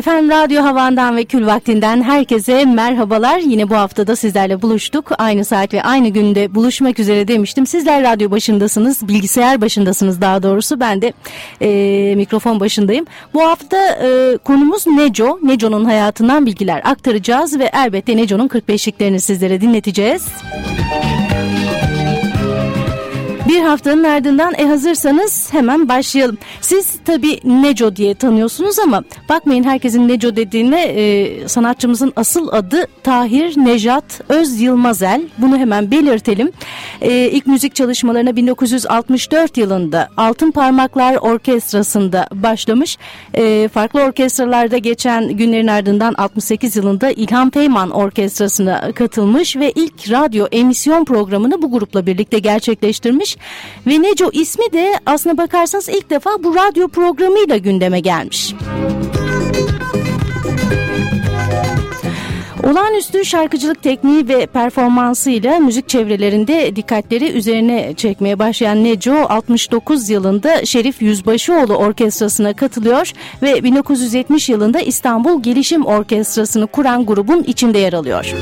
Efendim Radyo Havan'dan ve Kül Vakti'nden herkese merhabalar. Yine bu haftada sizlerle buluştuk. Aynı saat ve aynı günde buluşmak üzere demiştim. Sizler radyo başındasınız, bilgisayar başındasınız daha doğrusu. Ben de e, mikrofon başındayım. Bu hafta e, konumuz Neco. Neco'nun hayatından bilgiler aktaracağız ve elbette Neco'nun 45'liklerini sizlere dinleteceğiz. Bir haftanın ardından e hazırsanız hemen başlayalım. Siz tabi Neco diye tanıyorsunuz ama bakmayın herkesin Neco dediğine e, sanatçımızın asıl adı Tahir Nejat Öz Yılmazel. Bunu hemen belirtelim. E, ilk müzik çalışmalarına 1964 yılında Altın Parmaklar Orkestrası'nda başlamış. E, farklı orkestralarda geçen günlerin ardından 68 yılında İlham Feyman Orkestrası'na katılmış ve ilk radyo emisyon programını bu grupla birlikte gerçekleştirmiş. Ve Neco ismi de aslına bakarsanız ilk defa bu radyo programıyla gündeme gelmiş. Olağanüstü şarkıcılık tekniği ve performansıyla müzik çevrelerinde dikkatleri üzerine çekmeye başlayan Neco 69 yılında Şerif Yüzbaşıoğlu Orkestrası'na katılıyor ve 1970 yılında İstanbul Gelişim Orkestrası'nı kuran grubun içinde yer alıyor.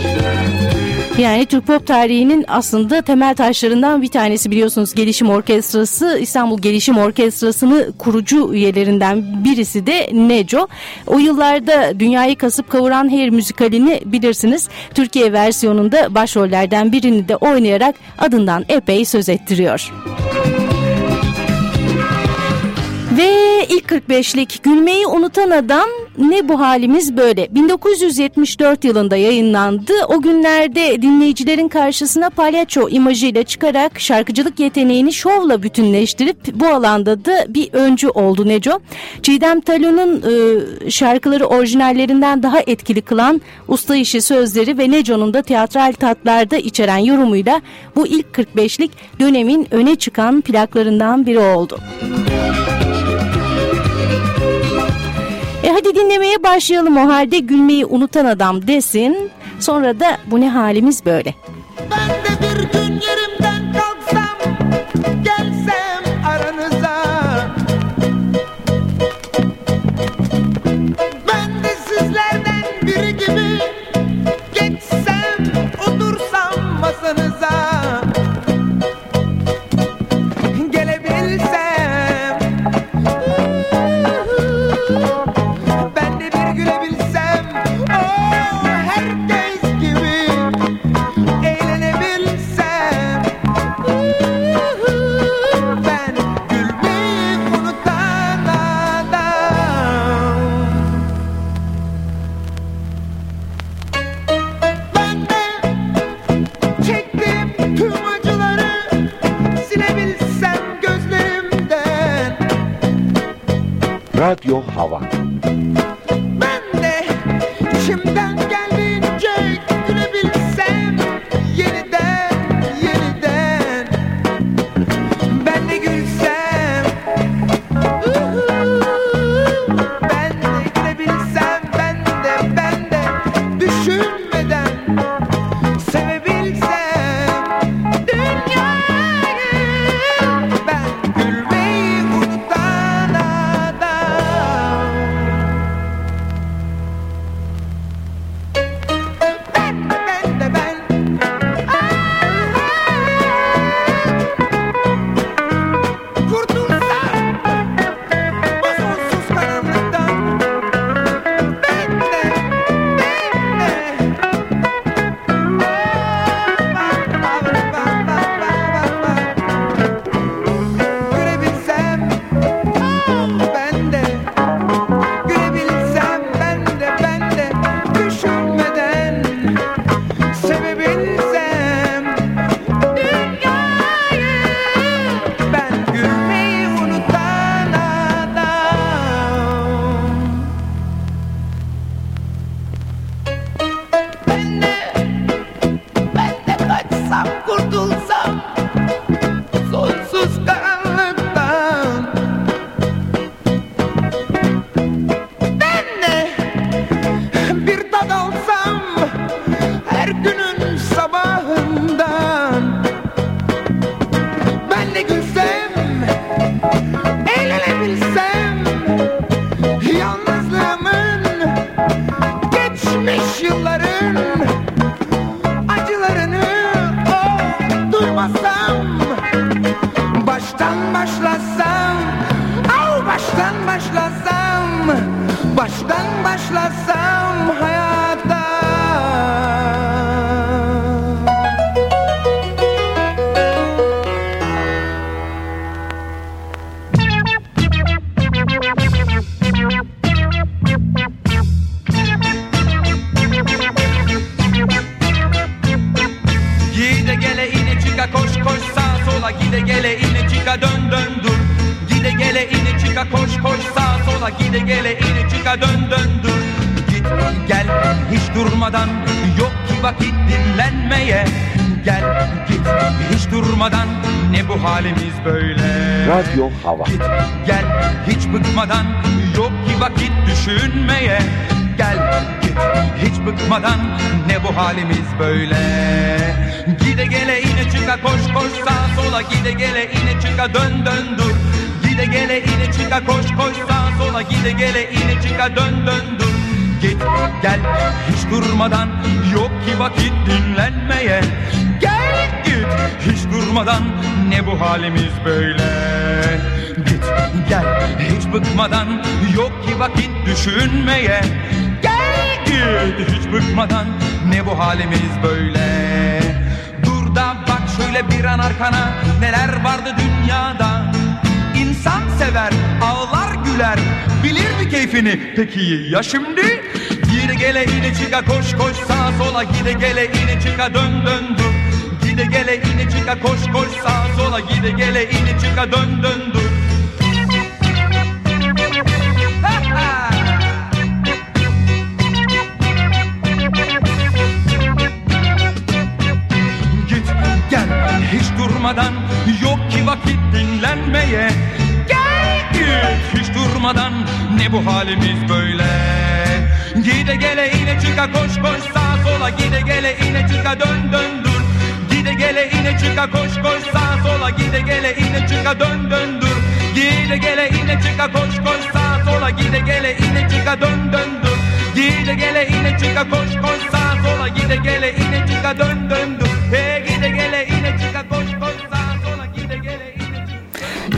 Yani Türk pop tarihinin aslında temel taşlarından bir tanesi biliyorsunuz Gelişim Orkestrası. İstanbul Gelişim Orkestrası'nı kurucu üyelerinden birisi de Neco. O yıllarda dünyayı kasıp kavuran Hair müzikalini bilirsiniz. Türkiye versiyonunda başrollerden birini de oynayarak adından epey söz ettiriyor. Ve ilk 45'lik Gülmeyi Unutan Adam ne bu halimiz böyle. 1974 yılında yayınlandı. O günlerde dinleyicilerin karşısına palyaço imajıyla çıkarak şarkıcılık yeteneğini şovla bütünleştirip bu alanda da bir öncü oldu Neco. Çiğdem Talon'un e, şarkıları orijinallerinden daha etkili kılan usta işi sözleri ve Neco'nun da tiyatral tatlarda içeren yorumuyla bu ilk 45'lik dönemin öne çıkan plaklarından biri oldu. E hadi dinlemeye başlayalım o halde gülmeyi unutan adam desin. Sonra da bu ne halimiz böyle. Ben de bir gün yerimden Radyo Hava. Git gel hiç bıkmadan Yok ki vakit düşünmeye. Gel git hiç bıkmadan Ne bu halimiz böyle? Gide gele ine çıka koş koş sağa sola. Gide gele ine çıka dön dön dur. Gide gele ine çıka koş koş sağa sola. Gide gele ine çıka dön dön dur. Git gel hiç durmadan Yok ki vakit dinlenmeye. Gel git hiç durmadan Ne bu halimiz böyle gel hiç bıkmadan Yok ki vakit düşünmeye. Gel git hiç bıkmadan Ne bu halimiz böyle? Dur da bak şöyle bir an arkana Neler vardı dünyada? İnsan sever, ağlar güler Bilir mi keyfini? Peki ya şimdi? Gide gele ine çıka koş koş sağa sola Gide gele ine çıka dön dön dur. Gide gele ine çıka koş koş sağa sola Gide gele ine çıka dön dön dur Ne bu halimiz böyle? Gide gele ine çıka koş koş sağa sola. Gide gele ine çıka dön dön dur. Gide gele ine çıka koş koş sağa sola. Gide gele ine çıka dön dön dur. Gide gele ine çıka koş koş sağa sola. Gide gele ine çıka dön dön dur. Gide gele ine çıka koş koş sağa sola. Gide gele ine çıka dön dön dur. Hey gide gele ine çıka koş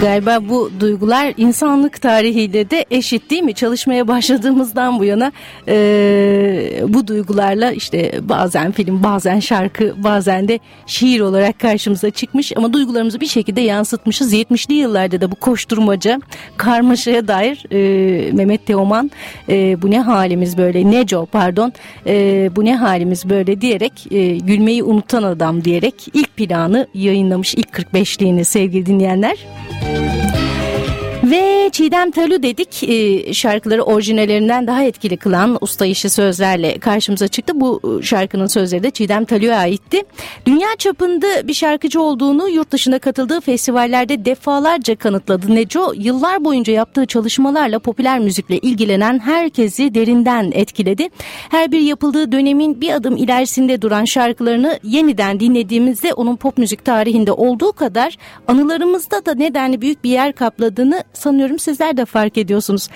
Galiba bu duygular insanlık tarihiyle de eşit değil mi? Çalışmaya başladığımızdan bu yana e, bu duygularla işte bazen film, bazen şarkı, bazen de şiir olarak karşımıza çıkmış ama duygularımızı bir şekilde yansıtmışız. 70'li yıllarda da bu koşturmaca, karmaşaya dair e, Mehmet Teoman e, bu ne halimiz böyle, Neco pardon, e, bu ne halimiz böyle diyerek e, gülmeyi unutan adam diyerek ilk planı yayınlamış ilk 45'liğini sevgili dinleyenler. Thank you. Ve Çiğdem Talü dedik e, şarkıları orijinallerinden daha etkili kılan usta işi sözlerle karşımıza çıktı. Bu e, şarkının sözleri de Çiğdem Talü'ye aitti. Dünya çapında bir şarkıcı olduğunu yurt dışında katıldığı festivallerde defalarca kanıtladı. Neco yıllar boyunca yaptığı çalışmalarla popüler müzikle ilgilenen herkesi derinden etkiledi. Her bir yapıldığı dönemin bir adım ilerisinde duran şarkılarını yeniden dinlediğimizde onun pop müzik tarihinde olduğu kadar anılarımızda da nedenli büyük bir yer kapladığını sanıyorum sizler de fark ediyorsunuz.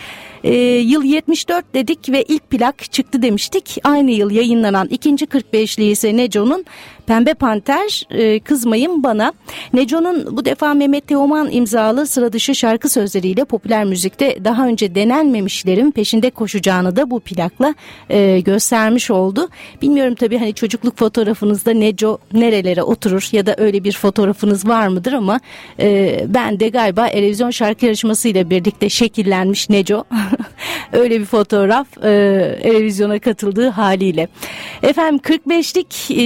Ee, yıl 74 dedik ve ilk plak çıktı demiştik. Aynı yıl yayınlanan ikinci 45'li ise Neco'nun Pembe Panter e, Kızmayın Bana. Neco'nun bu defa Mehmet Teoman imzalı sıra dışı şarkı sözleriyle popüler müzikte daha önce denenmemişlerin peşinde koşacağını da bu plakla e, göstermiş oldu. Bilmiyorum tabii hani çocukluk fotoğrafınızda Neco nerelere oturur ya da öyle bir fotoğrafınız var mıdır ama e, ben de galiba televizyon şarkı yarışmasıyla birlikte şekillenmiş Neco. öyle bir fotoğraf e, televizyona katıldığı haliyle. Efendim 45'lik e,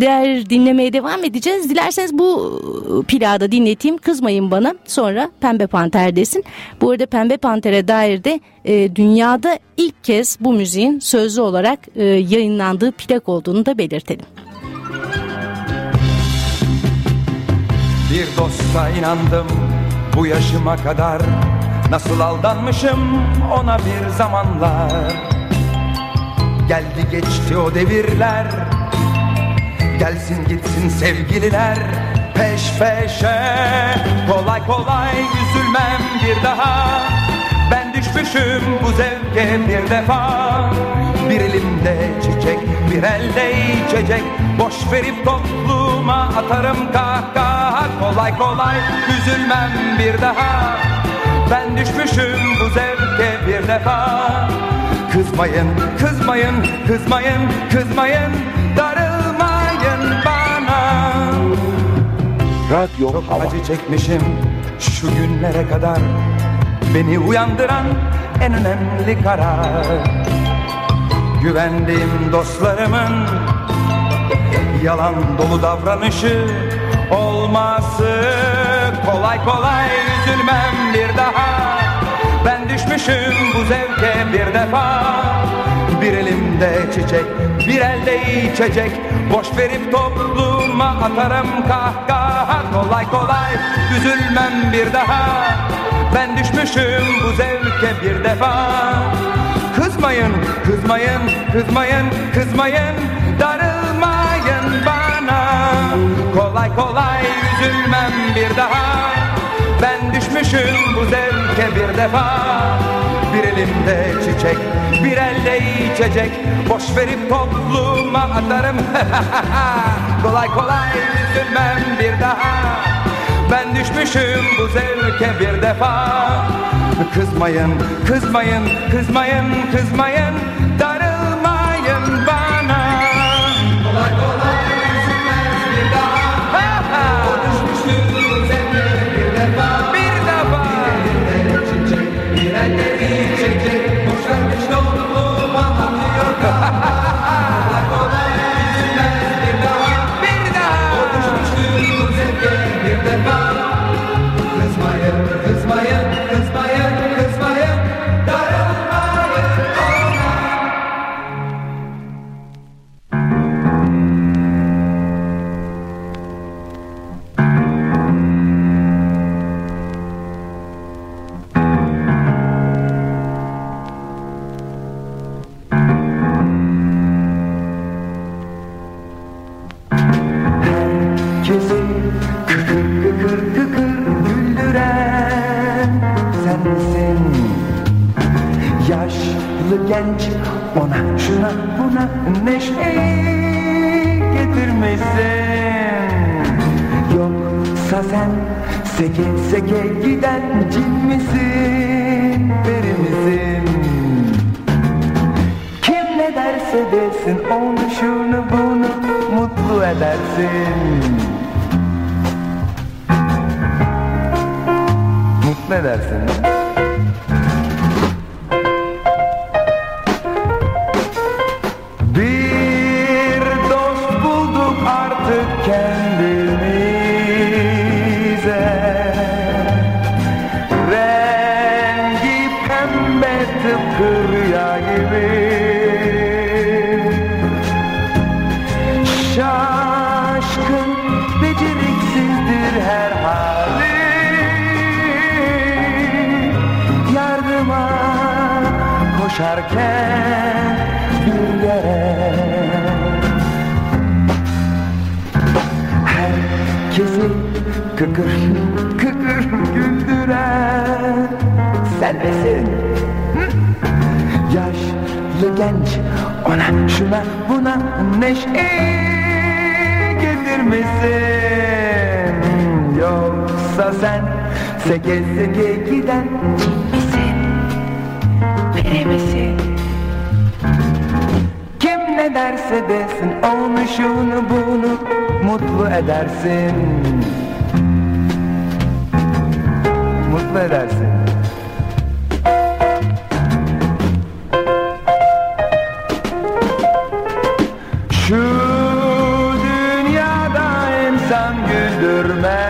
değer dinlemeye devam edeceğiz. Dilerseniz bu plada dinleteyim. Kızmayın bana. Sonra Pembe Panter desin. Bu arada Pembe Panter'e dair de e, dünyada ilk kez bu müziğin sözlü olarak e, yayınlandığı plak olduğunu da belirtelim. Bir dosta inandım bu yaşıma kadar Nasıl aldanmışım ona bir zamanlar. Geldi geçti o devirler. Gelsin gitsin sevgililer. Peş peşe. Kolay kolay üzülmem bir daha. Ben düşmüşüm bu zevke bir defa. Bir elimde çiçek bir elde içecek. Boş verip toplum topluma atarım kahkaha. Kolay kolay üzülmem bir daha Ben düşmüşüm bu zevke bir defa. Kızmayın, kızmayın, kızmayın, kızmayın. Darılmayın bana. Radyo Çok Hava. acı çekmişim şu günlere kadar. Beni uyandıran en önemli karar. Güvendiğim dostlarımın Yalan dolu davranışı olması. Kolay kolay üzülmem düşmüşüm bu zevke bir defa. Bir elimde çiçek bir elde içecek. Boş verip topluma atarım kahkaha. Kolay kolay üzülmem bir daha. Ben düşmüşüm bu zevke bir defa. Kızmayın, kızmayın, kızmayın, kızmayın. Darılmayın bana. Kolay kolay üzülmem bir daha. Ben düşmüşüm bu zevke bir defa Bir elimde çiçek, bir elde içecek. Boş verip topluma atarım. Kolay kolay üzülmem bir daha. Ben düşmüşüm bu zevke bir defa. Kızmayın, kızmayın, kızmayın, kızmayın. Darılmayın Yaşlı genç ona şuna buna neşe getirmişsin Yoksa sen seke seke giden cin misin, peri misin? Kim ne derse desin onu şunu bunu mutlu edersin. Mutlu edersin kıkır kıkır güldüren sen misin? Yaşlı genç ona şuna buna neşe getirmişsin Yoksa sen seke seke giden misin? Biri misin? Kim ne derse desin onu şunu bunu mutlu edersin Mutlu edersin? Şu dünyada insan güldürmekten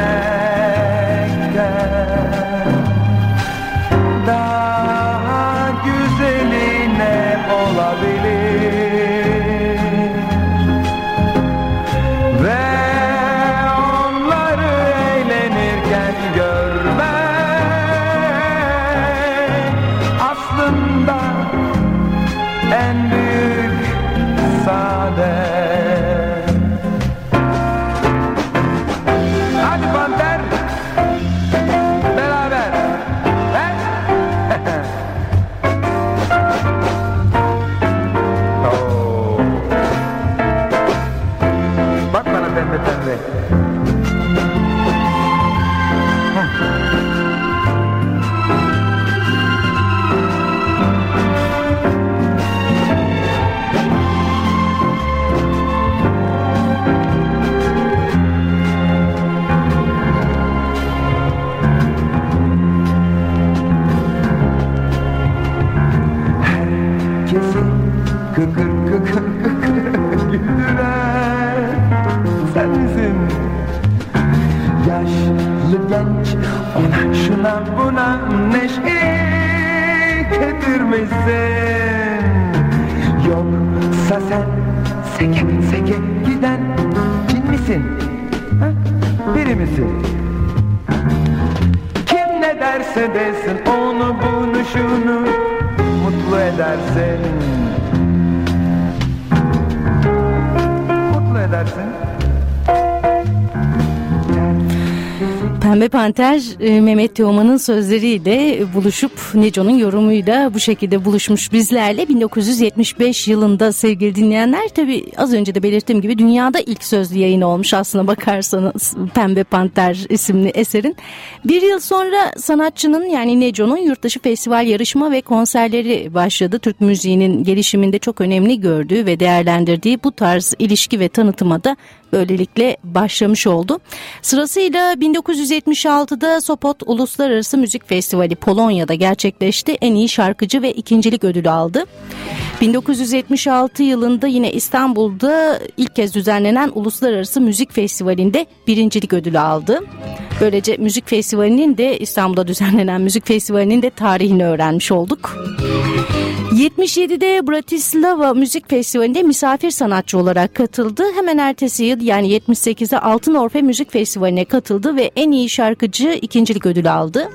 getirmişsin Yoksa sen seke seke giden cin misin? Ha? Biri misin? Kim ne derse desin onu bunu şunu mutlu edersin Mutlu edersin Pembe Panter e, Mehmet Teoman'ın sözleriyle buluşup Neco'nun yorumuyla bu şekilde buluşmuş bizlerle 1975 yılında sevgili dinleyenler tabi az önce de belirttiğim gibi dünyada ilk sözlü yayın olmuş aslına bakarsanız Pembe Panter isimli eserin. Bir yıl sonra sanatçının yani Neco'nun yurtdışı festival yarışma ve konserleri başladı. Türk müziğinin gelişiminde çok önemli gördüğü ve değerlendirdiği bu tarz ilişki ve tanıtıma da böylelikle başlamış oldu. Sırasıyla 1976'da Sopot Uluslararası Müzik Festivali Polonya'da gerçekleşti. En iyi şarkıcı ve ikincilik ödülü aldı. 1976 yılında yine İstanbul'da ilk kez düzenlenen Uluslararası Müzik Festivali'nde birincilik ödülü aldı. Böylece müzik festivalinin de İstanbul'da düzenlenen müzik festivalinin de tarihini öğrenmiş olduk. 77'de Bratislava Müzik Festivali'nde misafir sanatçı olarak katıldı. Hemen ertesi yıl yani 78'de Altın Orfe Müzik Festivali'ne katıldı ve en iyi şarkıcı ikincilik ödülü aldı.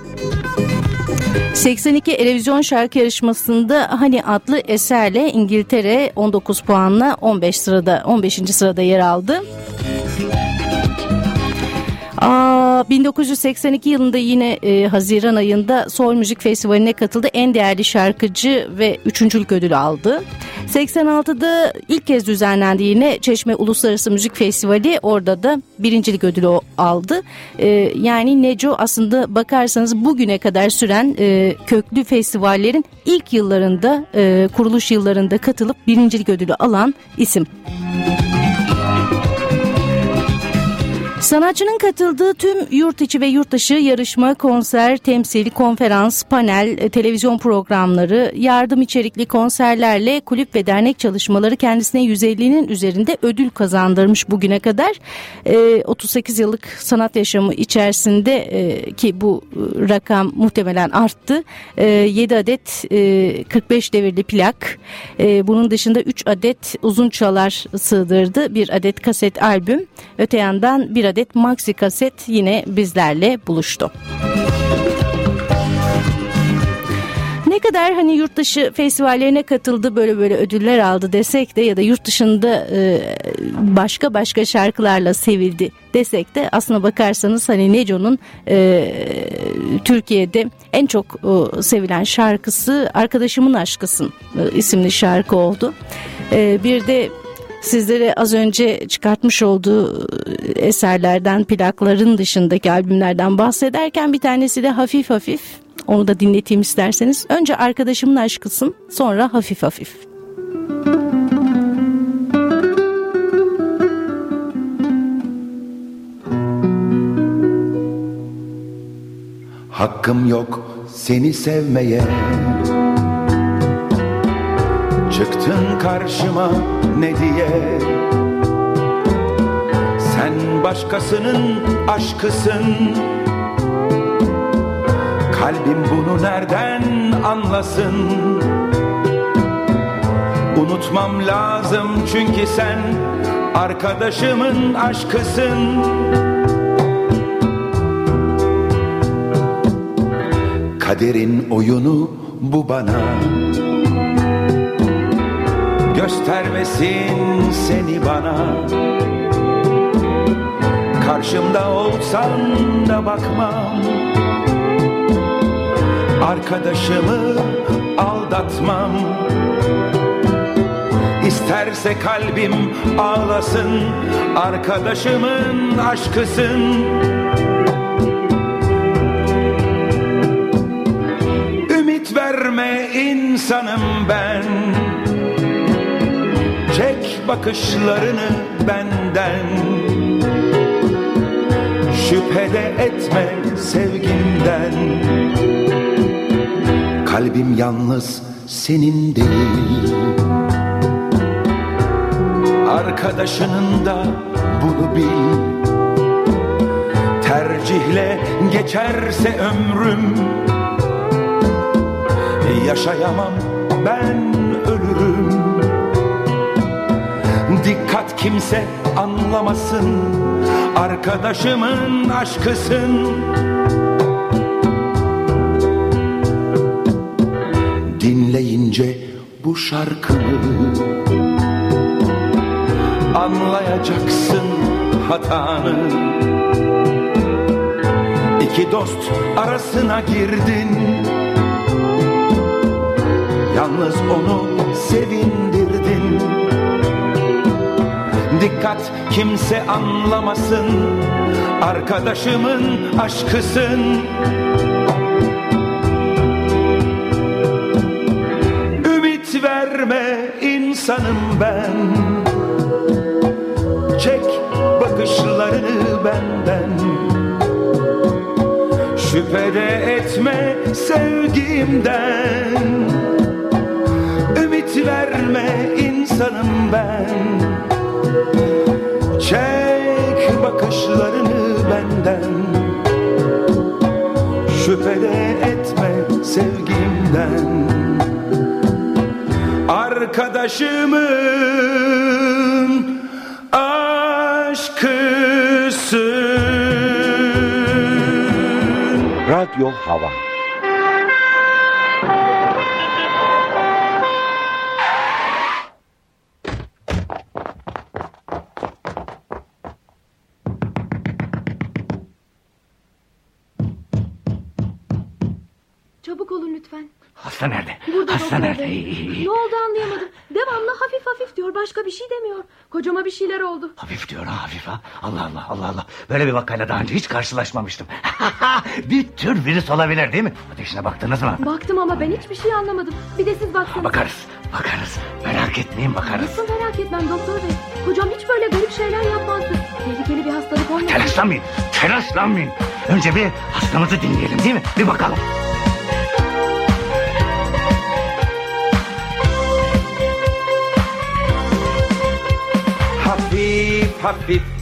82 televizyon şarkı yarışmasında Hani adlı eserle İngiltere 19 puanla 15 sırada 15. sırada yer aldı. Aa, 1982 yılında yine e, Haziran ayında Soul Müzik Festivali'ne katıldı. En değerli şarkıcı ve üçüncülük ödülü aldı. 86'da ilk kez düzenlendi yine Çeşme Uluslararası Müzik Festivali. Orada da birincilik ödülü aldı. E, yani Neco aslında bakarsanız bugüne kadar süren e, köklü festivallerin ilk yıllarında e, kuruluş yıllarında katılıp birincilik ödülü alan isim. Sanatçının katıldığı tüm yurt içi ve yurt dışı yarışma, konser, temsil, konferans, panel, e, televizyon programları, yardım içerikli konserlerle kulüp ve dernek çalışmaları kendisine 150'nin üzerinde ödül kazandırmış bugüne kadar. E, 38 yıllık sanat yaşamı içerisinde e, ki bu e, rakam muhtemelen arttı. E, 7 adet e, 45 devirli plak, e, bunun dışında 3 adet uzun çalar sığdırdı, bir adet kaset albüm, öte yandan bir adet maxi kaset yine bizlerle buluştu. Ne kadar hani yurt dışı festivallerine katıldı böyle böyle ödüller aldı desek de ya da yurt dışında e, başka başka şarkılarla sevildi desek de aslına bakarsanız hani Neco'nun e, Türkiye'de en çok e, sevilen şarkısı Arkadaşımın Aşkısın e, isimli şarkı oldu. E, bir de sizlere az önce çıkartmış olduğu eserlerden, plakların dışındaki albümlerden bahsederken bir tanesi de hafif hafif. Onu da dinleteyim isterseniz. Önce arkadaşımın aşkısın, sonra hafif hafif. Hakkım yok seni sevmeye Çıktın karşıma ne diye? Sen başkasının aşkısın. Kalbim bunu nereden anlasın? Unutmam lazım çünkü sen Arkadaşımın aşkısın. Kaderin oyunu bu bana Göstermesin seni bana. Karşımda olsan da bakmam. Arkadaşımı aldatmam. İsterse kalbim ağlasın Arkadaşımın aşkısın. Ümit verme insanım ben Çek bakışlarını benden. Şüphede etme sevgimden. Kalbim yalnız senin değil. Arkadaşının da bunu bil. Tercihle geçerse ömrüm. Yaşayamam ben ölürüm Dikkat kimse anlamasın Arkadaşımın aşkısın. Dinleyince bu şarkımı Anlayacaksın hatanı. İki dost arasına girdin. Yalnız onu sevindirdin Dikkat kimse anlamasın. Arkadaşımın aşkısın. Ümit verme insanım ben. Çek bakışlarını benden. Şüphede etme sevgimden. Ümit verme insanım ben Çek bakışlarını benden. Şüphede etme sevgimden. Arkadaşımın aşkısın. Radyo Hava ha. Allah Allah Allah Allah. Böyle bir vakayla daha önce hiç karşılaşmamıştım. bir tür virüs olabilir değil mi? Ateşine baktınız mı? Baktım ama ben hiçbir şey anlamadım. Bir de siz baksanız. Bakarız. Bakarız. Merak etmeyin bakarız. Nasıl merak etmem doktor bey. Kocam hiç böyle garip şeyler yapmazdı. Tehlikeli bir hastalık olmadı. Telaşlanmayın. Telaşlanmayın. Önce bir hastamızı dinleyelim değil mi? Bir bakalım. Hafif hafif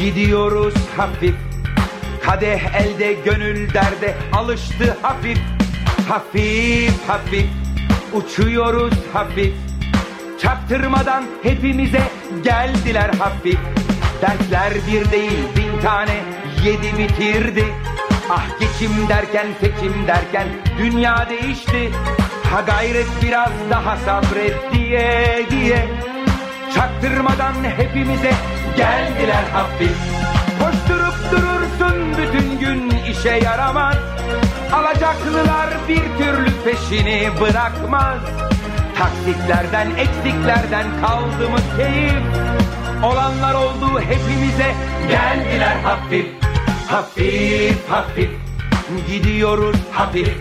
gidiyoruz hafif. Kadeh elde gönül derde alıştı hafif. Hafif hafif. Uçuyoruz hafif. Çaktırmadan hepimize geldiler hafif. Dertler bir değil bin tane yedi bitirdi. Ah geçim derken seçim derken dünya değişti. Ha gayret biraz daha sabret diye diye Çaktırmadan hepimize geldiler hafif Koşturup durursun bütün gün işe yaramaz. Alacaklılar bir türlü peşini bırakmaz. Taksitlerden eksiklerden kaldı mı keyif? Olanlar oldu hepimize geldiler hafif Hafif hafif gidiyoruz hafif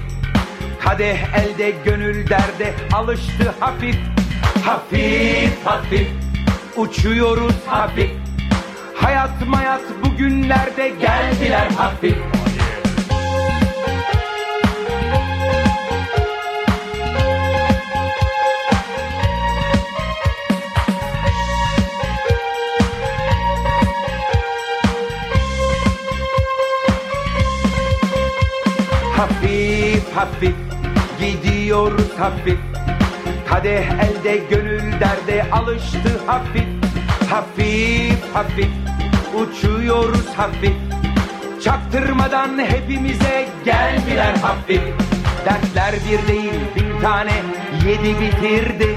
Kadeh elde gönül derde alıştı hafif Hafif hafif. Uçuyoruz hafif. Hayat mayat bugünlerde geldiler hafif. Hafif hafif. Gidiyoruz hafif Kadeh elde gönül derde alıştı hafif Hafif hafif. Uçuyoruz hafif. Çaktırmadan hepimize geldiler hafif. Dertler bir değil bin tane. Yedi bitirdi.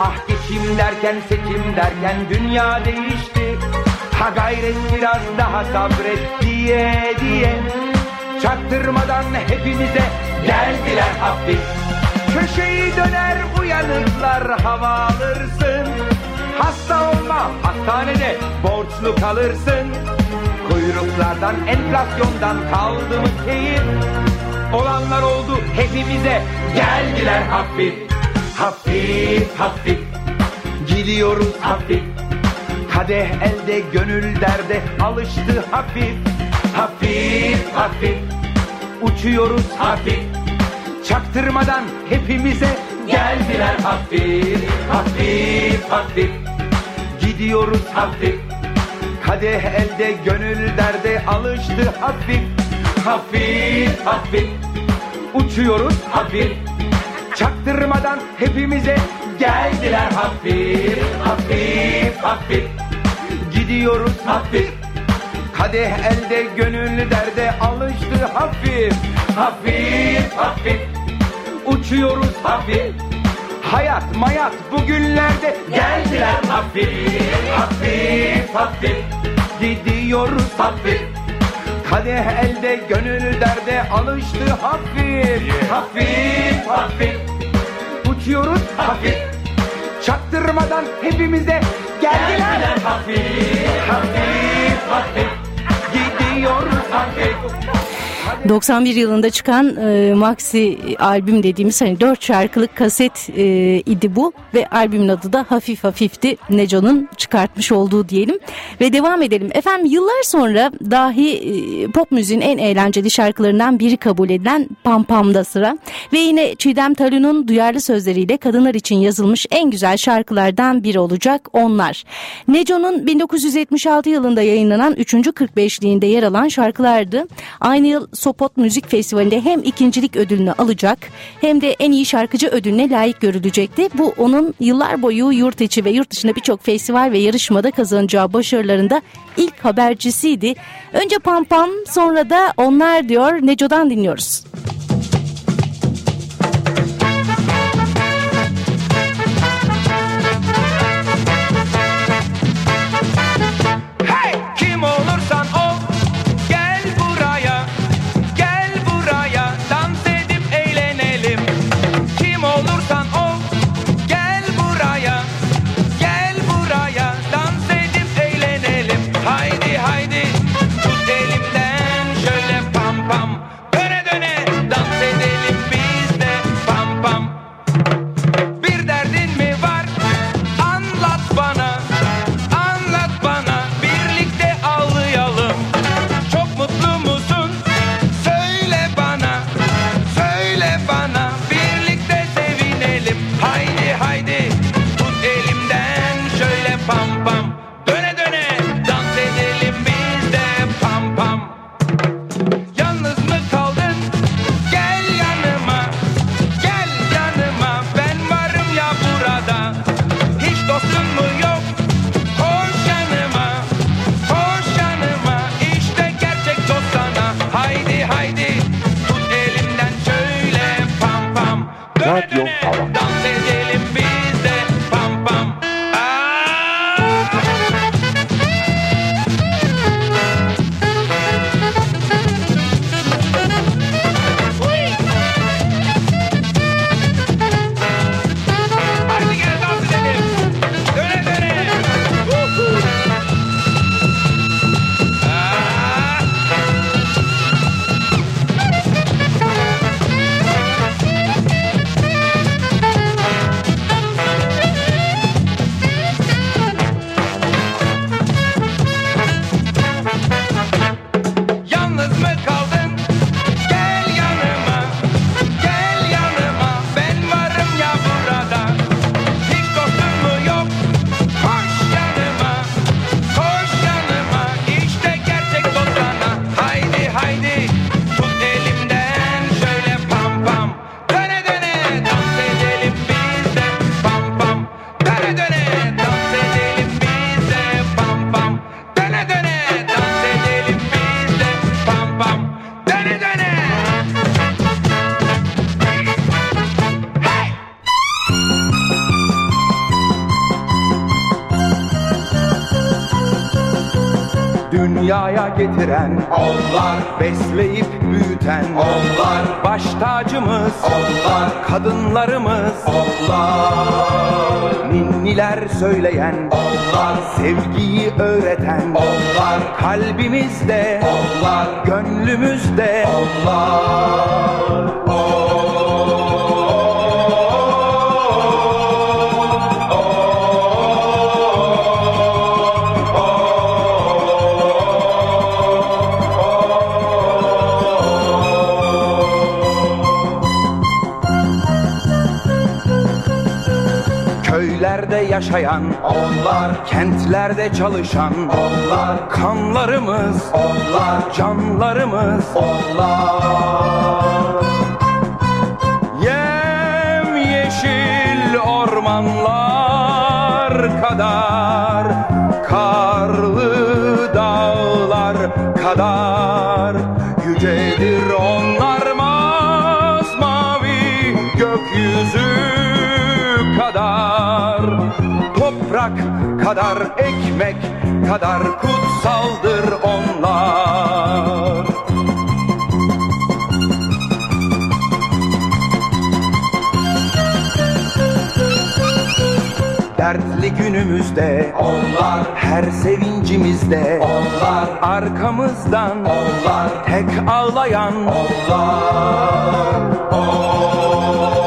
Ah geçim derken seçim derken dünya değişti. Ha gayret biraz daha sabret diye diye. Çaktırmadan hepimize geldiler hafif Köşeyi döner uyanıklar hava alırsın. Hasta olma hastanede borçlu kalırsın. Kuyruklardan enflasyondan kaldı mı keyif? Olanlar oldu hepimize geldiler hafif. Hafif hafif. Gidiyoruz hafif. Kadeh elde gönül derde alıştı hafif. Hafif hafif. Uçuyoruz hafif Çaktırmadan hepimize geldiler. Hafif Hafif hafif gidiyoruz hafif Kadeh elde gönül derde alıştı hafif Hafif hafif Uçuyoruz hafif Çaktırmadan hepimize geldiler. Hafif Hafif hafif Gidiyoruz hafif Kadeh elde gönül derde alıştı hafif Hafif hafif Uçuyoruz hafif Hayat mayat bugünlerde. Geldiler hafif Hafif hafif Gidiyoruz hafif Kadeh elde gönül derde alıştı hafif Hafif hafif Uçuyoruz hafif Çaktırmadan hepimize geldiler. Hafif Hafif hafif Gidiyoruz hafif 91 yılında çıkan e, maxi albüm dediğimiz hani 4 şarkılık kaset e, idi bu ve albümün adı da Hafif Hafif'ti Neco'nun çıkartmış olduğu diyelim ve devam edelim. Efendim yıllar sonra dahi e, pop müziğin en eğlenceli şarkılarından biri kabul edilen Pam Pam'da sıra ve yine Çiğdem Talun'un duyarlı sözleriyle kadınlar için yazılmış en güzel şarkılardan biri olacak onlar. Neco'nun 1976 yılında yayınlanan 3. 45'liğinde yer alan şarkılardı. Aynı yıl Sopot Müzik Festivali'nde hem ikincilik ödülünü alacak hem de en iyi şarkıcı ödülüne layık görülecekti. Bu onun yıllar boyu yurt içi ve yurt dışında birçok festival ve yarışmada kazanacağı başarılarında ilk habercisiydi. Önce Pam Pam sonra da onlar diyor Neco'dan dinliyoruz. Getiren onlar Besleyip büyüten onlar Baş tacımız onlar Kadınlarımız onlar Ninniler söyleyen onlar Sevgiyi öğreten onlar Kalbimizde onlar Gönlümüzde onlar yaşayan onlar kentlerde çalışan onlar kanlarımız onlar canlarımız onlar. Yem yeşil ormanlar kadar kadar ekmek kadar kutsaldır onlar. Dertli günümüzde onlar her sevincimizde onlar arkamızdan onlar tek ağlayan onlar Yem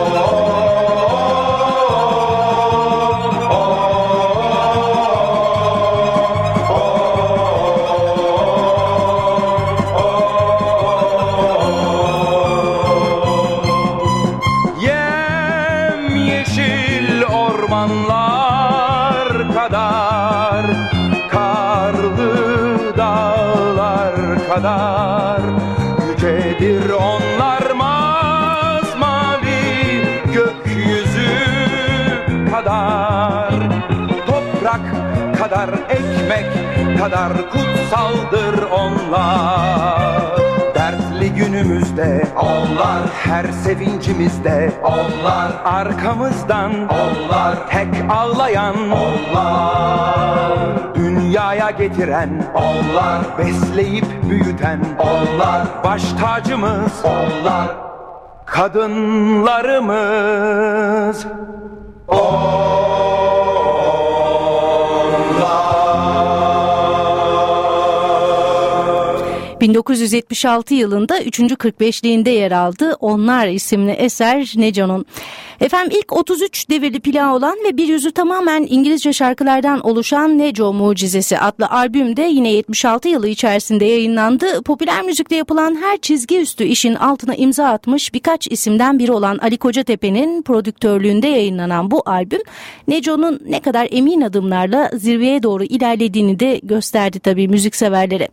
kutsaldır onlar. Dertli günümüzde onlar her sevincimizde onlar. Arkamızdan onlar tek ağlayan onlar. Dünyaya getiren onlar besleyip büyüten onlar. Baş tacımız onlar. kadınlarımız 1976 yılında 3. 45'liğinde yer aldı. Onlar isimli eser Neco'nun. Efendim ilk 33 devirli plağı olan ve bir yüzü tamamen İngilizce şarkılardan oluşan Neco Mucizesi adlı albümde yine 76 yılı içerisinde yayınlandı. Popüler müzikte yapılan her çizgi üstü işin altına imza atmış birkaç isimden biri olan Ali Kocatepe'nin prodüktörlüğünde yayınlanan bu albüm Neco'nun ne kadar emin adımlarla zirveye doğru ilerlediğini de gösterdi tabii müzikseverlere.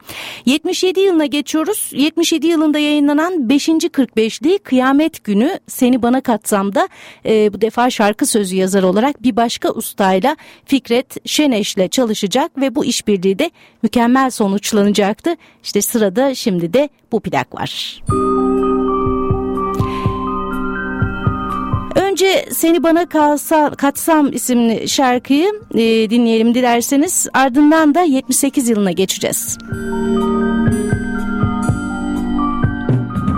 77 yılına geçiyoruz. 77 yılında yayınlanan 5. 45'li Kıyamet Günü Seni Bana Katsam da e, bu defa şarkı sözü yazarı olarak bir başka ustayla Fikret Şeneş'le çalışacak ve bu işbirliği de mükemmel sonuçlanacaktı. İşte sırada şimdi de bu plak var. Önce Seni Bana Kalsa, Katsam isimli şarkıyı e, dinleyelim dilerseniz ardından da 78 yılına geçeceğiz.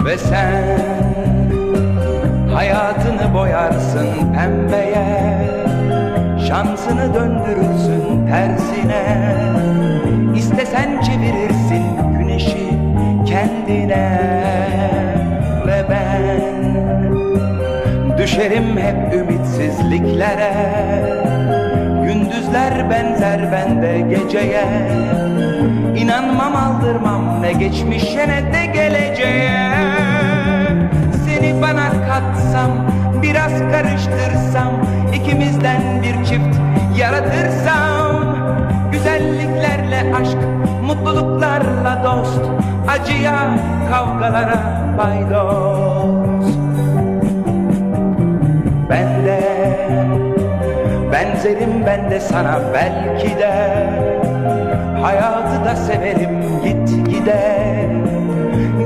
Ve sen hayatını boyarsın pembeye. Şansını döndürürsün tersine. İstesen çevirirsin güneşi kendine. Ve ben düşerim hep ümitsizliklere. Gündüzler benzer bende geceye. İnanmam aldırmam ne geçmişe ne de geleceğe Seni bana katsam biraz karıştırsam ikimizden bir çift yaratırsam. Güzelliklerle aşk mutluluklarla dost Acıya kavgalara paydos. Ben de benzerim ben de sana belki de. Hayatı da severim git gide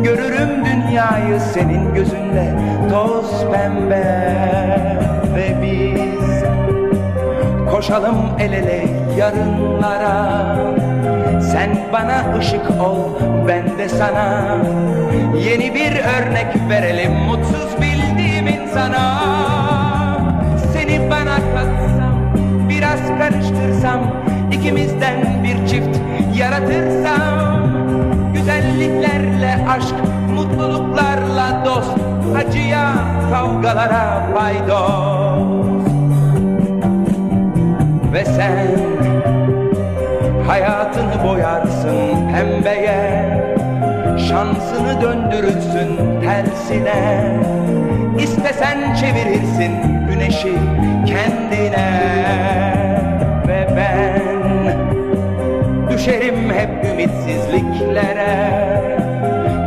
Görürüm dünyayı senin gözünde. Toz pembe Ve biz. Koşalım el ele yarınlara. Sen bana ışık ol ben de sana. Yeni bir örnek verelim mutsuz bildiğim insana. Seni bana katsam biraz karıştırsam ikimizden bir çift yaratırsam Güzelliklerle aşk, mutluluklarla dost Acıya, kavgalara paydos Ve sen hayatını boyarsın pembeye Şansını döndürürsün tersine. İstesen çevirirsin güneşi kendine Düşerim hep ümitsizliklere.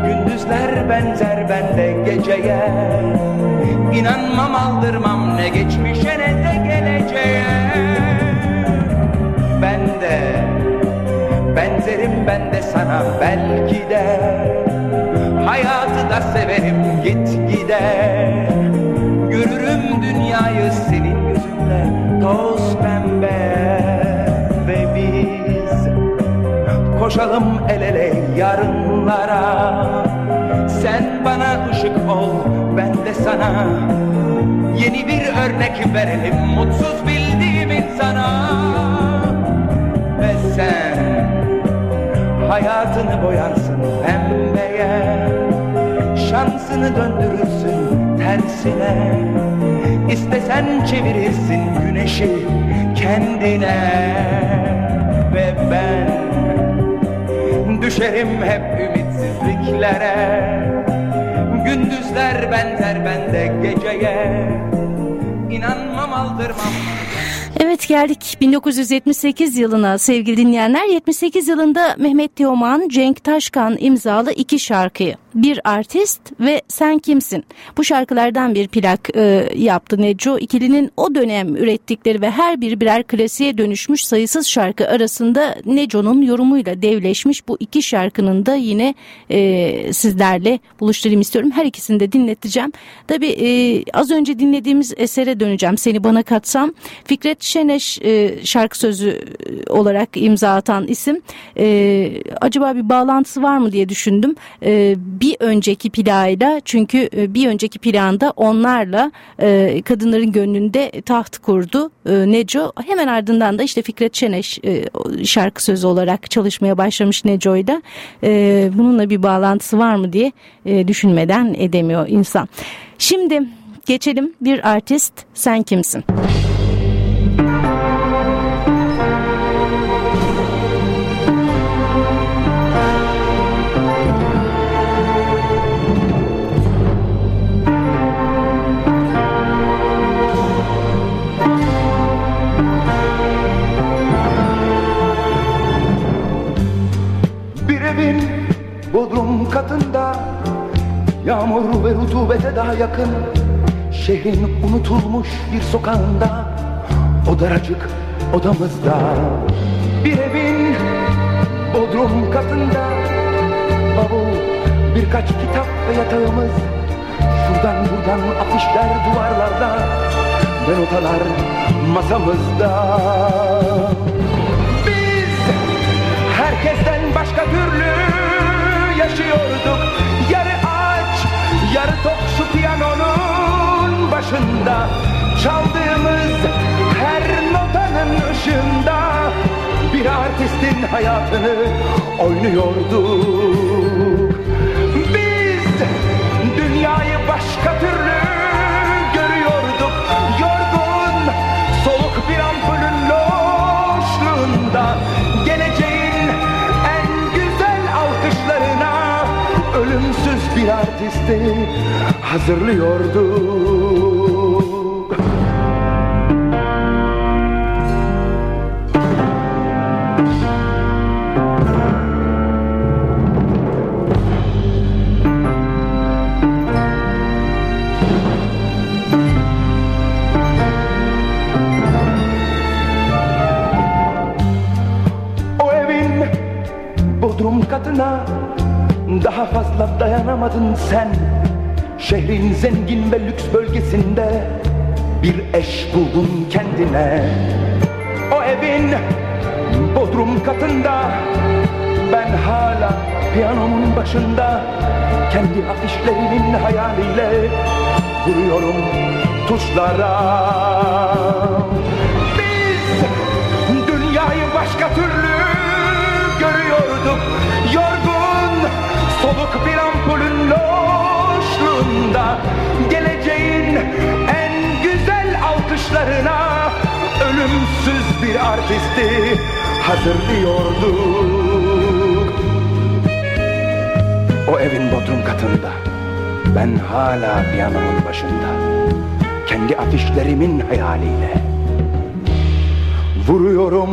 Gündüzler benzer bende geceye. İnanmam aldırmam ne geçmişe ne de geleceğe. Ben de benzerim ben de sana belki de. Hayatı da severim git gide. Görürüm dünyayı senin gözünde toz pembe koşalım el ele yarınlara. Sen bana ışık ol ben de sana. Yeni bir örnek verelim mutsuz bildiğim insana. Ve sen hayatını boyarsın pembeye. Şansını döndürürsün tersine. İstesen çevirirsin güneşi kendine. Ve ben düşerim hep ümitsizliklere. Gündüzler benzer bende geceye. İnanmam aldırmam. Evet geldik 1978 yılına sevgili dinleyenler. 78 yılında Mehmet Teoman, Cenk Taşkan imzalı iki şarkıyı. Bir artist ve Sen Kimsin? Bu şarkılardan bir plak e, yaptı Neco. İkilinin o dönem ürettikleri ve her biri birer klasiğe dönüşmüş sayısız şarkı arasında Neco'nun yorumuyla devleşmiş bu iki şarkının da yine e, sizlerle buluşturayım istiyorum. Her ikisini de dinleteceğim. Tabii e, az önce dinlediğimiz esere döneceğim. Seni bana katsam. Fikret Şeneş e, şarkı sözü e, olarak imza atan isim. E, acaba bir bağlantısı var mı diye düşündüm. Bir önceki plağıyla çünkü bir önceki planda onlarla kadınların gönlünde taht kurdu Neco. Hemen ardından da işte Fikret Şeneş e, şarkı sözü olarak çalışmaya başlamış Neco'yla. Bununla bir bağlantısı var mı diye düşünmeden edemiyor insan. Şimdi geçelim bir artist sen kimsin? Bir katında Yağmur ve rutubete daha yakın Şehrin unutulmuş bir sokağında O daracık odamızda Bir evin bodrum katında Bavul birkaç kitap ve yatağımız Şuradan buradan afişler duvarlarda Ve notalar masamızda. Biz herkesten başka türlü yaşıyorduk Yarı aç, yarı tok şu piyanonun başında. Çaldığımız her notanın ışığında Bir artistin hayatını oynuyorduk bir artisti hazırlıyorduk O evin bodrum katına daha fazla dayanamadın sen. Şehrin zengin ve lüks bölgesinde bir eş buldun kendine. O evin bodrum katında ben hala piyanomun başında Kendi afişlerimin hayaliyle vuruyorum tuşlara Biz dünyayı başka türlü görüyorduk. Yorgun, soluk bir ampulün loşluğunda Geleceğin en güzel alkışlarına Ölümsüz bir artisti hazırlıyorduk. O evin bodrum katında Ben hala piyanomun başında Kendi afişlerimin hayaliyle Vuruyorum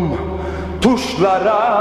tuşlara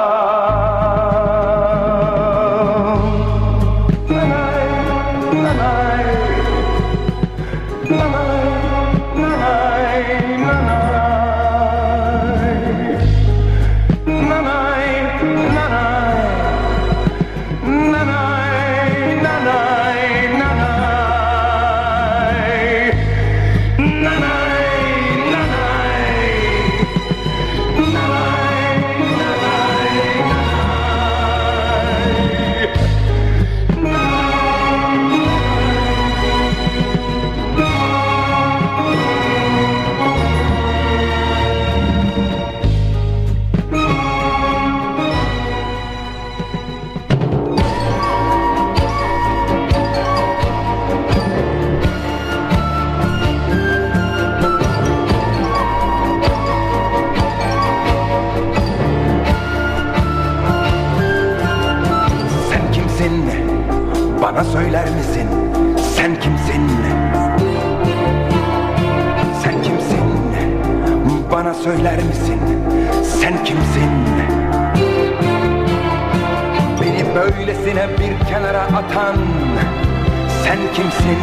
söyler misin? Sen kimsin? Beni böylesine bir kenara atan sen kimsin?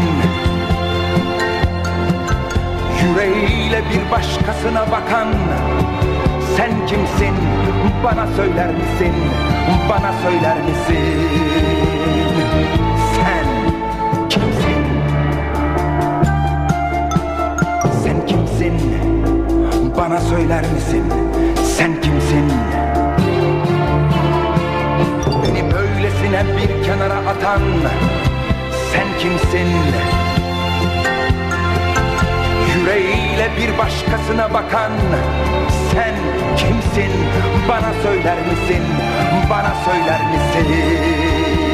Yüreğiyle bir başkasına bakan sen kimsin? Bana söyler misin? Bana söyler misin? Söyler misin? Sen kimsin? Beni böylesine bir kenara atan sen kimsin? Yüreğiyle bir başkasına bakan sen kimsin? Bana söyler misin? Bana söyler misin?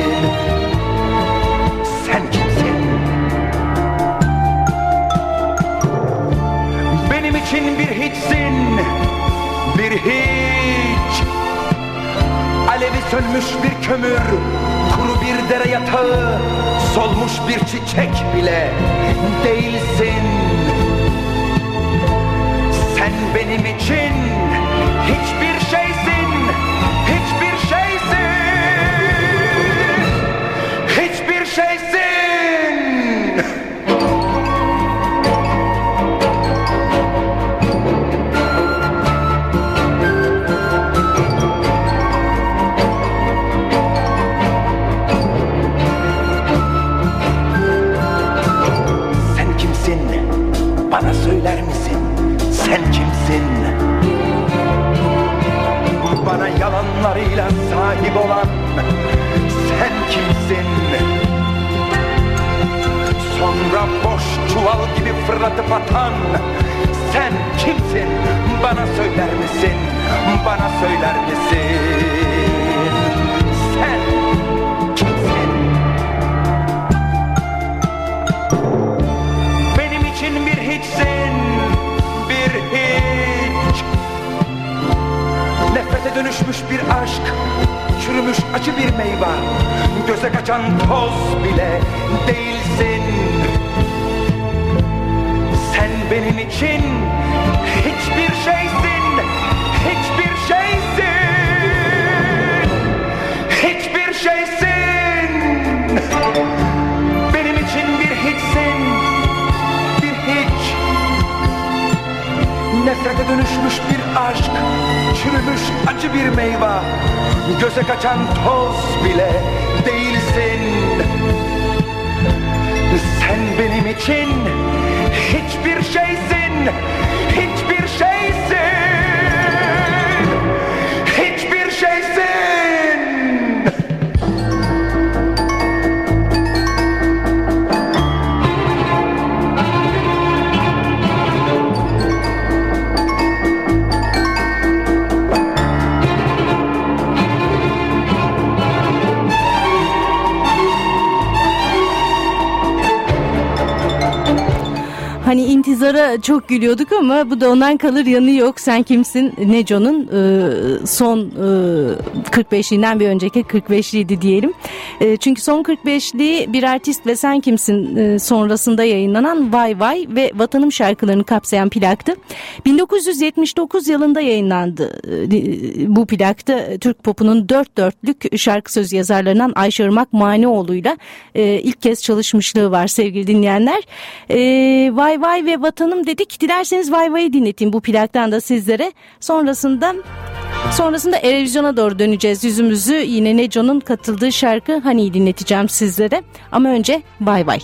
İçin bir hiçsin, bir hiç. Alevi sönmüş bir kömür, kuru bir dere yatağı, solmuş bir çiçek bile değilsin. Sen benim için hiçbir şeysin, hiçbir şeysin, hiçbir şeysin. Bana yalanlarıyla sahip olan sen kimsin? Sonra boş çuval gibi fırlatıp atan sen kimsin? Bana söyler misin? Bana söyler misin? Sen Nefrete dönüşmüş bir aşk, çürümüş acı bir meyve. Göze kaçan toz bile değilsin. Sen benim için hiçbir şeysin, hiçbir şeysin, hiçbir şeysin. Benim için bir hiçsin, bir hiç. Nefrete dönüşmüş bir aşk, çürümüş acı bir meyve. Göze kaçan toz bile değilsin. Sen benim için hiçbir şeysin, hani intizara çok gülüyorduk ama bu da ondan kalır yanı yok. Sen kimsin Neco'nun e, son e, 45'liğinden bir önceki 45'liydi diyelim. E, çünkü son 45'li bir artist ve sen kimsin e, sonrasında yayınlanan Vay Vay ve Vatanım şarkılarını kapsayan plaktı. 1979 yılında yayınlandı e, bu plakta Türk popunun dört dörtlük şarkı söz yazarlarından Ayşe Irmak Manioğlu'yla e, ilk kez çalışmışlığı var sevgili dinleyenler. E, vay Vay ve Vatanım dedik. Dilerseniz Vay Vay'ı dinleteyim bu plaktan da sizlere. Sonrasında Sonrasında Erevizyon'a doğru döneceğiz yüzümüzü. Yine Neco'nun katıldığı şarkı Hani'yi dinleteceğim sizlere. Ama önce Bay Bay.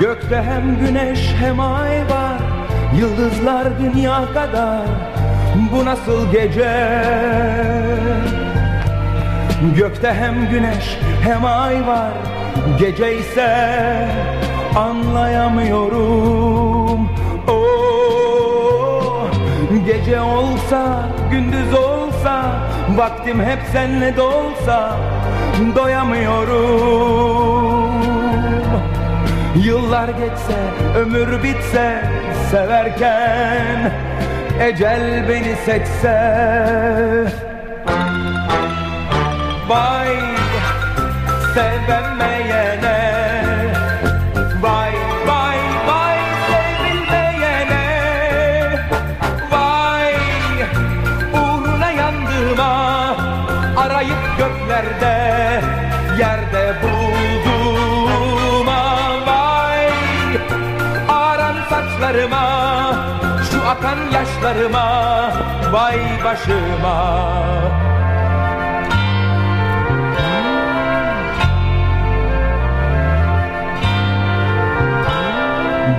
Gökte hem güneş hem ay var Yıldızlar dünya kadar Bu nasıl gece? Gökte hem güneş hem ay var. Gece ise anlayamıyorum. Oh, Gece olsa gündüz olsa Vaktim hep senle dolsa Doyamıyorum. Yıllar geçse ömür bitse Severken ecel beni seçse Vay sevemeyene yaşlarıma Vay başıma.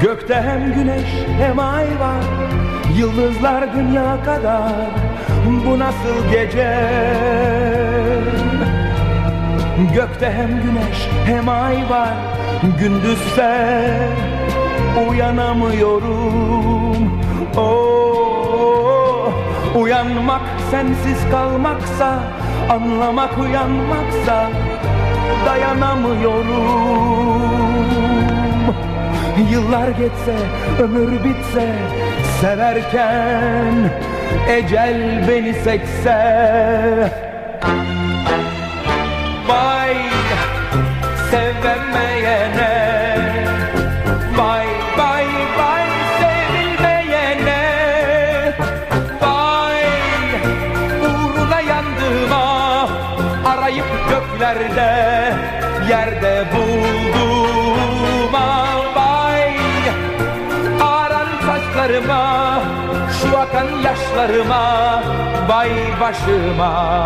Gökte hem güneş hem ay var. Yıldızlar dünya kadar. Bu nasıl gece? Gökte hem güneş hem ay var. Gündüzse uyanamıyorum. Oh, Uyanmak sensiz kalmaksa Anlamak uyanmaksa Dayanamıyorum. Yıllar geçse, ömür bitse Severken ecel beni seçse Vay başıma.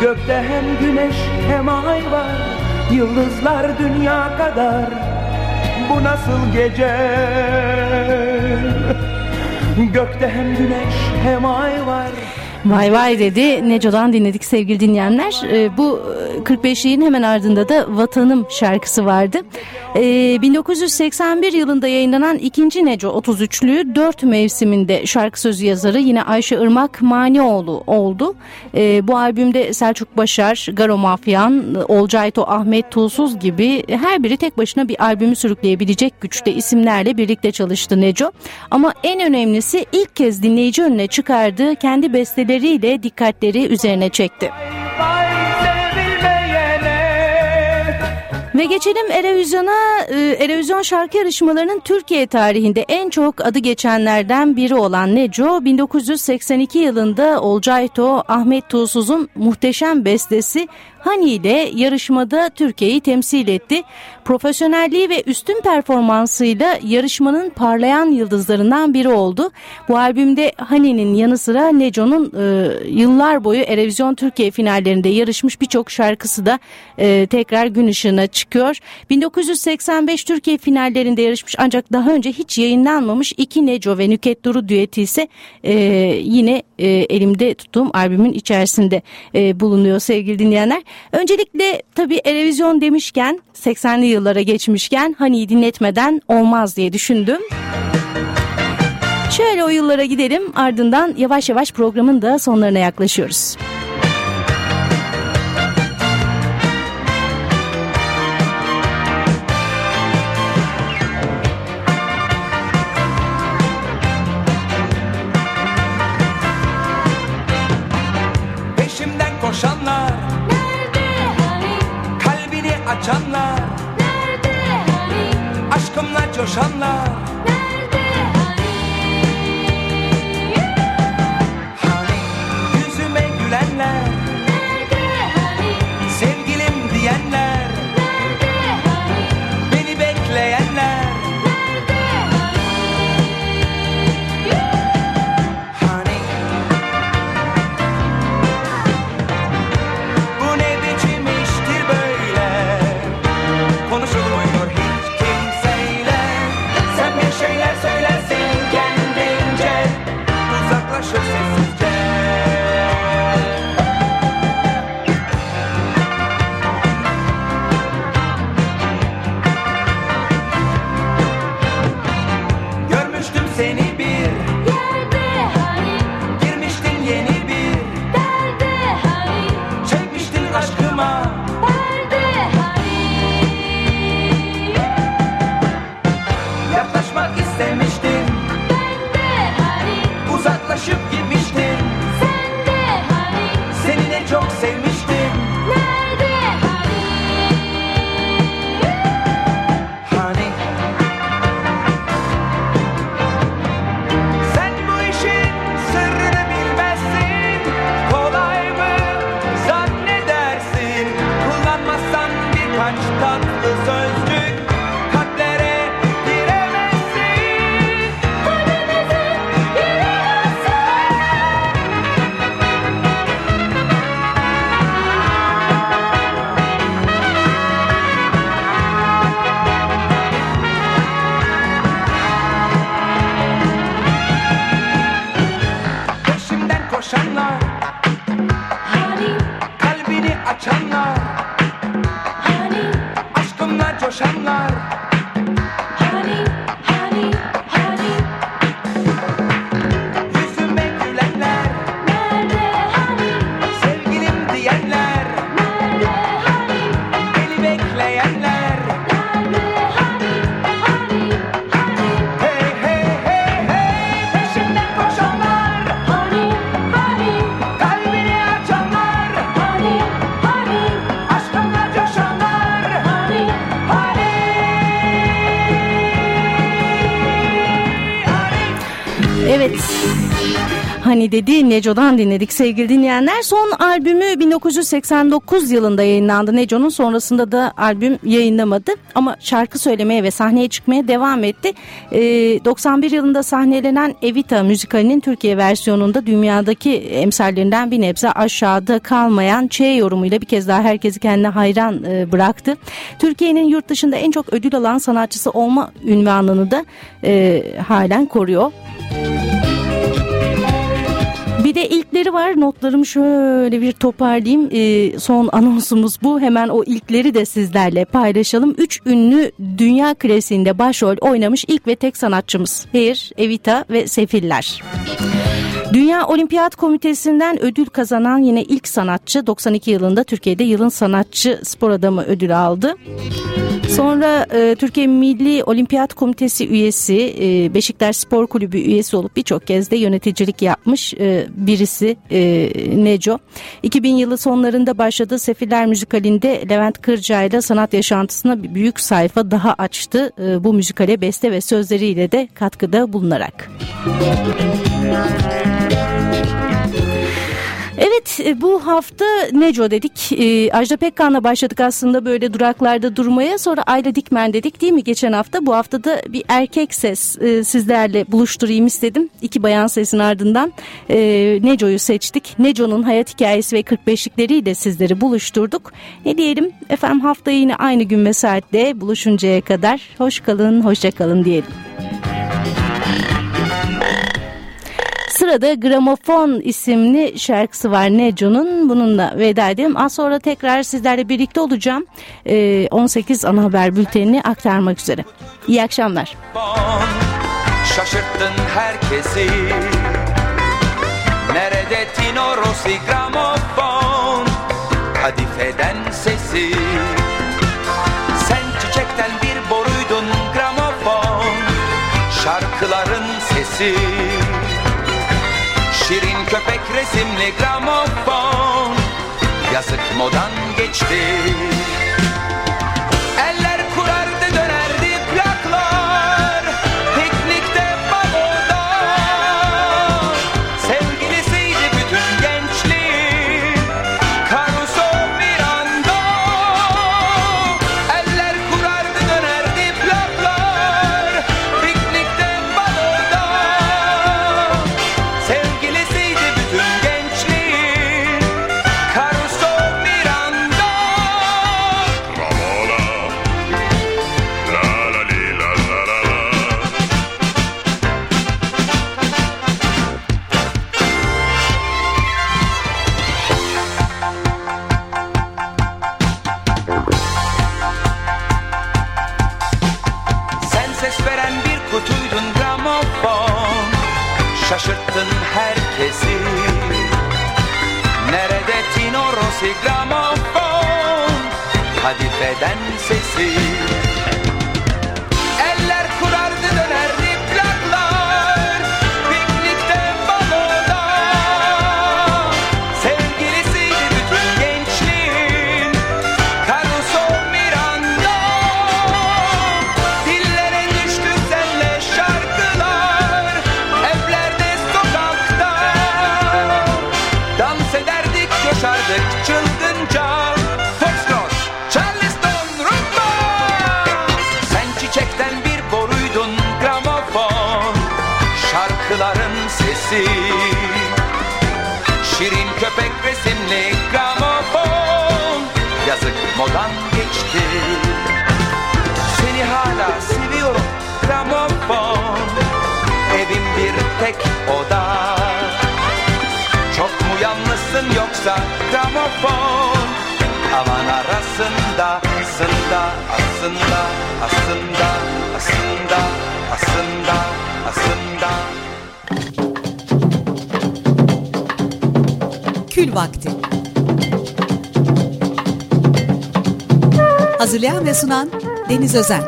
Gökte hem güneş hem ay var Yıldızlar dünya kadar. Bu nasıl gece? Gökte hem güneş hem ay var Vay vay dedi. Neco'dan dinledik sevgili dinleyenler. Ee, bu 45'liğin hemen ardında da Vatanım şarkısı vardı. Ee, 1981 yılında yayınlanan ikinci Neco 33'lüğü 4 mevsiminde şarkı sözü yazarı yine Ayşe Irmak Manioğlu oldu. Ee, bu albümde Selçuk Başar, Garo Mafyan, Olcayto Ahmet Tuğsuz gibi her biri tek başına bir albümü sürükleyebilecek güçte isimlerle birlikte çalıştı Neco. Ama en önemlisi ilk kez dinleyici önüne çıkardığı kendi besteleriyle dikkatleri üzerine çekti. Ve geçelim Erevizyon'a. Ee, Erevizyon şarkı yarışmalarının Türkiye tarihinde en çok adı geçenlerden biri olan Neco, 1982 yılında Olcayto Ahmet Tuğsuz'un muhteşem bestesi Hani ile yarışmada Türkiye'yi temsil etti. Profesyonelliği ve üstün performansıyla yarışmanın parlayan yıldızlarından biri oldu. Bu albümde Hani'nin yanı sıra Neco'nun e, yıllar boyu Erevizyon Türkiye finallerinde yarışmış birçok şarkısı da e, tekrar gün ışığına çıkıyor. 1985 Türkiye finallerinde yarışmış ancak daha önce hiç yayınlanmamış iki Neco ve Nüket Duru düeti ise e, yine e, elimde tuttuğum albümün içerisinde e, bulunuyor sevgili dinleyenler. Öncelikle tabii televizyon demişken 80'li yıllara geçmişken hani dinletmeden olmaz diye düşündüm. Şöyle o yıllara gidelim ardından yavaş yavaş programın da sonlarına yaklaşıyoruz. Osanla Dedi Neco'dan dinledik sevgili dinleyenler. Son albümü 1989 yılında yayınlandı. Neco'nun sonrasında da albüm yayınlamadı. Ama şarkı söylemeye ve sahneye çıkmaya devam etti. Ee, 91 yılında sahnelenen Evita müzikalinin Türkiye versiyonunda dünyadaki emsallerinden bir nebze aşağıda kalmayan Ç yorumuyla bir kez daha herkesi kendine hayran e, bıraktı. Türkiye'nin yurt dışında en çok ödül alan sanatçısı olma ünvanını da e, halen koruyor. Bir de ilkleri var notlarımı şöyle bir toparlayayım Ee, son anonsumuz bu hemen o ilkleri de sizlerle paylaşalım. Üç ünlü dünya klasiğinde başrol oynamış ilk ve tek sanatçımız Hair, Evita ve Sefiller. Dünya Olimpiyat Komitesi'nden ödül kazanan yine ilk sanatçı 92 yılında Türkiye'de yılın sanatçı spor adamı ödülü aldı. Sonra e, Türkiye Milli Olimpiyat Komitesi üyesi, e, Beşiktaş Spor Kulübü üyesi olup birçok kez de yöneticilik yapmış e, birisi e, Neco. 2000 yılı sonlarında başladığı Sefiller müzikalinde Levent Kırca ile sanat yaşantısına büyük sayfa daha açtı. E, bu müzikale beste ve sözleriyle de katkıda bulunarak. Evet e, bu hafta Neco dedik. E, Ajda Pekkan'la başladık aslında böyle duraklarda durmaya. Sonra Ayla Dikmen dedik değil mi geçen hafta? Bu hafta da bir erkek ses e, sizlerle buluşturayım istedim. İki bayan sesin ardından e, Neco'yu seçtik. Neco'nun hayat hikayesi ve 45'likleriyle sizleri buluşturduk. Ne diyelim efendim hafta yine aynı gün ve saatte buluşuncaya kadar hoş kalın, hoşça kalın diyelim. Sırada Gramofon isimli şarkısı var Neco'nun. Bununla veda edelim. Az sonra tekrar sizlerle birlikte olacağım. Ee, 18 ana haber bültenini aktarmak üzere. İyi akşamlar. Şaşırttın herkesi Nerede Tino Rossi gramofon Kadifeden sesi Şarkıların sesi köpek resimli gramofon. Yazık modan geçti Hazırlayan ve sunan Deniz Özen